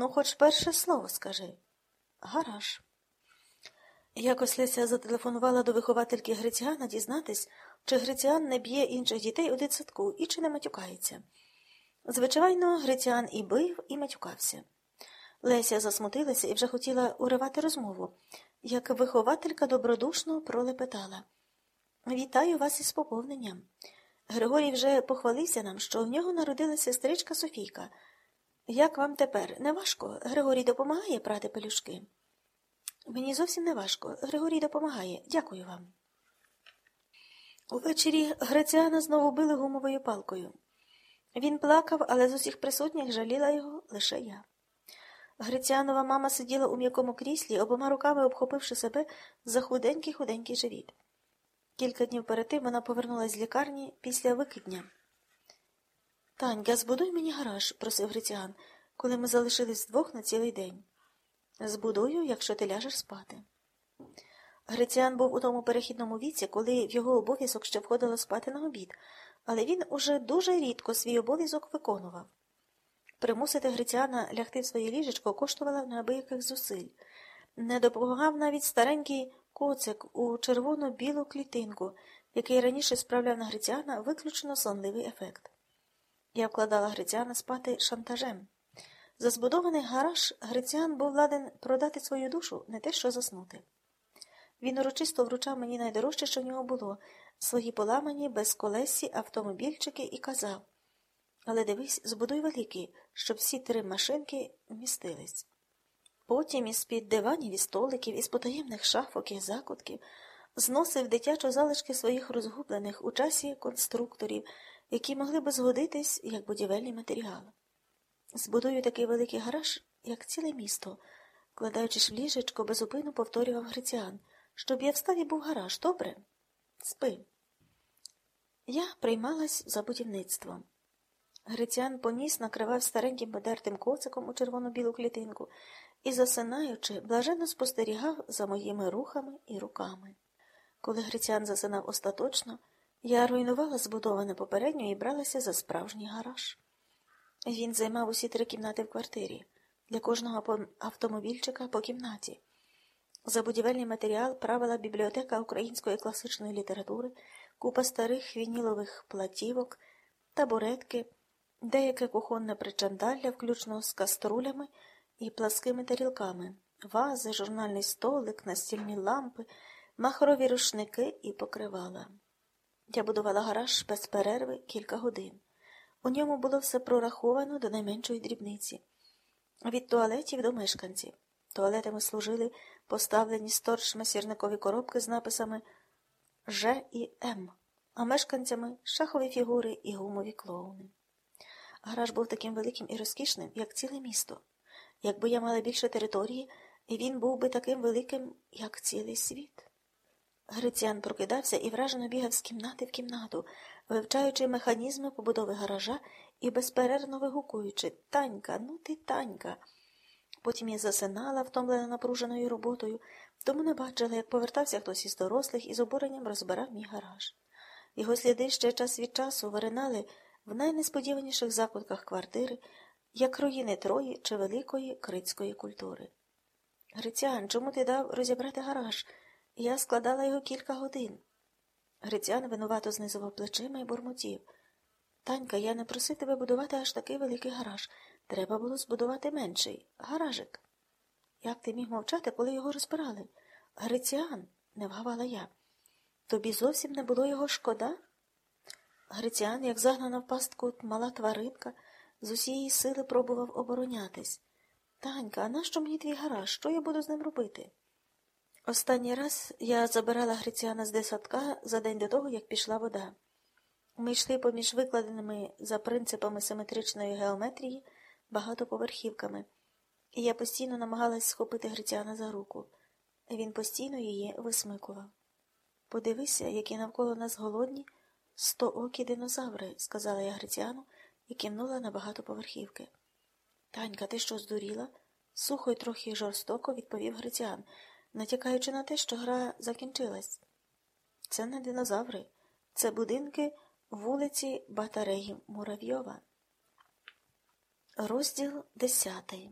Ну, хоч перше слово скажи. Гараж. Якось Леся зателефонувала до виховательки Гриціана дізнатись, чи Гриціан не б'є інших дітей у дитсадку і чи не матюкається. Звичайно, Гриціан і бив, і матюкався. Леся засмутилася і вже хотіла уривати розмову, як вихователька добродушно пролепетала. Вітаю вас із поповненням. Григорій вже похвалився нам, що в нього народилася сестричка Софійка. Як вам тепер? Не важко? Григорій допомагає прати пелюшки? Мені зовсім не важко. Григорій допомагає. Дякую вам. Увечері Граціана знову били гумовою палкою. Він плакав, але з усіх присутніх жаліла його лише я. Гриціанова мама сиділа у м'якому кріслі, обома руками обхопивши себе за худенький худенький живіт. Кілька днів перед тим вона повернулася з лікарні після викидня. Танька, збудуй мені гараж, просив Гриціан, коли ми залишились вдвох на цілий день. Збудую, якщо ти ляжеш спати. Гриціан був у тому перехідному віці, коли в його обов'язок ще входило спати на обід, але він уже дуже рідко свій обов'язок виконував. Примусити Гриціана лягти в своє ліжечко коштувало неабияких зусиль. Не допомагав навіть старенький коцик у червоно-білу клітинку, який раніше справляв на Гриціана виключно сонливий ефект. Я вкладала Гриціана спати шантажем. За збудований гараж Гриціан був ладен продати свою душу, не те що заснути. Він урочисто вручав мені найдорожче, що в нього було свої поламані безколесі автомобільчики і казав Але дивись, збудуй великий, щоб всі три машинки вмістились. Потім із під диванів і столиків, із потаємних шафок і закутків зносив дитячо залишки своїх розгублених у часі конструкторів, які могли би згодитись як будівельний матеріал. Збудую такий великий гараж, як ціле місто, кладаючись в ліжечко, безупину повторював Гриціан, щоб я встав і був гараж, добре? Спи. Я приймалась за будівництвом. Гриціан поніс накривав стареньким подертим коциком у червоно-білу клітинку і, засинаючи, блаженно спостерігав за моїми рухами і руками. Коли Гриціан засинав остаточно, я руйнувала збудоване попередньо і бралася за справжній гараж. Він займав усі три кімнати в квартирі, для кожного автомобільчика по кімнаті. За будівельний матеріал правила бібліотека української класичної літератури, купа старих вінілових платівок, табуретки, деяке кухонне причандалля, включно з каструлями і пласкими тарілками, вази, журнальний столик, настільні лампи, махрові рушники і покривала. Я будувала гараж без перерви кілька годин. У ньому було все прораховано до найменшої дрібниці. Від туалетів до мешканців. Туалетами служили поставлені сторчми сірникові коробки з написами Ж і М, а мешканцями шахові фігури і гумові клоуни. Гараж був таким великим і розкішним, як ціле місто. Якби я мала більше території, він був би таким великим, як цілий світ. Гриціан прокидався і вражено бігав з кімнати в кімнату, вивчаючи механізми побудови гаража і безперервно вигукуючи Танька, ну ти танька. Потім я засинала, втомлена напруженою роботою, тому не бачила, як повертався хтось із дорослих і з обуренням розбирав мій гараж. Його сліди ще час від часу виринали в найнесподіваніших закутках квартири, як руїни Трої чи великої критської культури. Грицян, чому ти дав розібрати гараж? Я складала його кілька годин. Грицян винувато знизував плечима і бурмотів. Танька, я не просив тебе будувати аж такий великий гараж. Треба було збудувати менший гаражик. Як ти міг мовчати, коли його розбирали? Гриціан, не вгавала я. Тобі зовсім не було його шкода? Гриціан, як загнана в пастку мала тваринка, з усієї сили пробував оборонятись. Танька, а нащо мені твій гараж? Що я буду з ним робити? Останній раз я забирала Гриціана з десятка за день до того, як пішла вода. Ми йшли поміж викладеними за принципами симетричної геометрії багатоповерхівками, і я постійно намагалась схопити Гриціана за руку. Він постійно її висмикував. Подивися, які навколо нас голодні стоокі динозаври, сказала я Гриціану і кивнула на багатоповерхівки. Танька, ти що здуріла? Сухо й трохи жорстоко відповів Гриціан натякаючи на те, що гра закінчилась. Це не динозаври, це будинки вулиці Батареї Муравйова. Розділ десятий